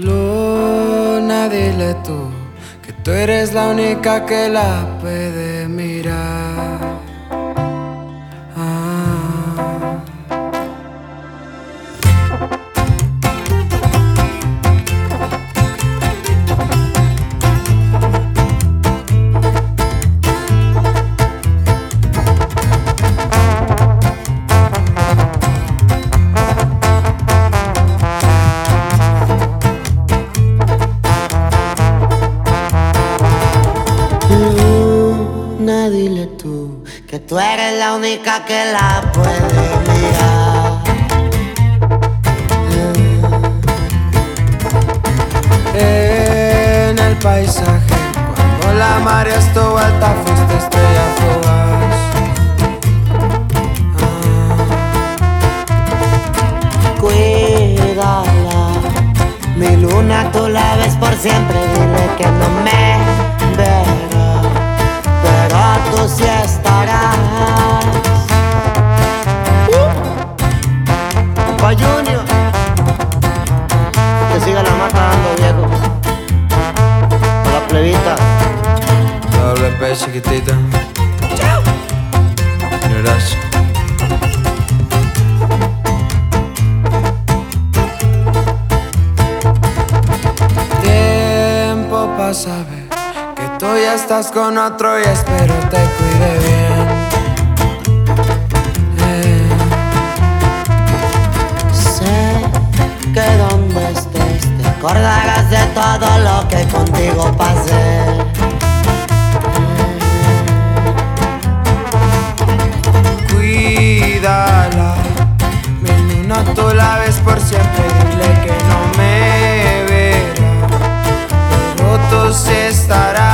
Luna, dile tú que tú eres la única que la puede mirar. Dile tú que tú eres la única que la puede mirar. En el paisaje, cuando la marea estuvo alta, fuiste estrella fugaz. Cuídala, mi luna tú la ves por siempre. Dile que no me Pa' Junior, que siga la mata dando viejo. Pa' la plebita. Doble P chiquitita. Chao. Gracias. Tiempo pasa, que tú ya estás con otro y espero te cuide bien. estará.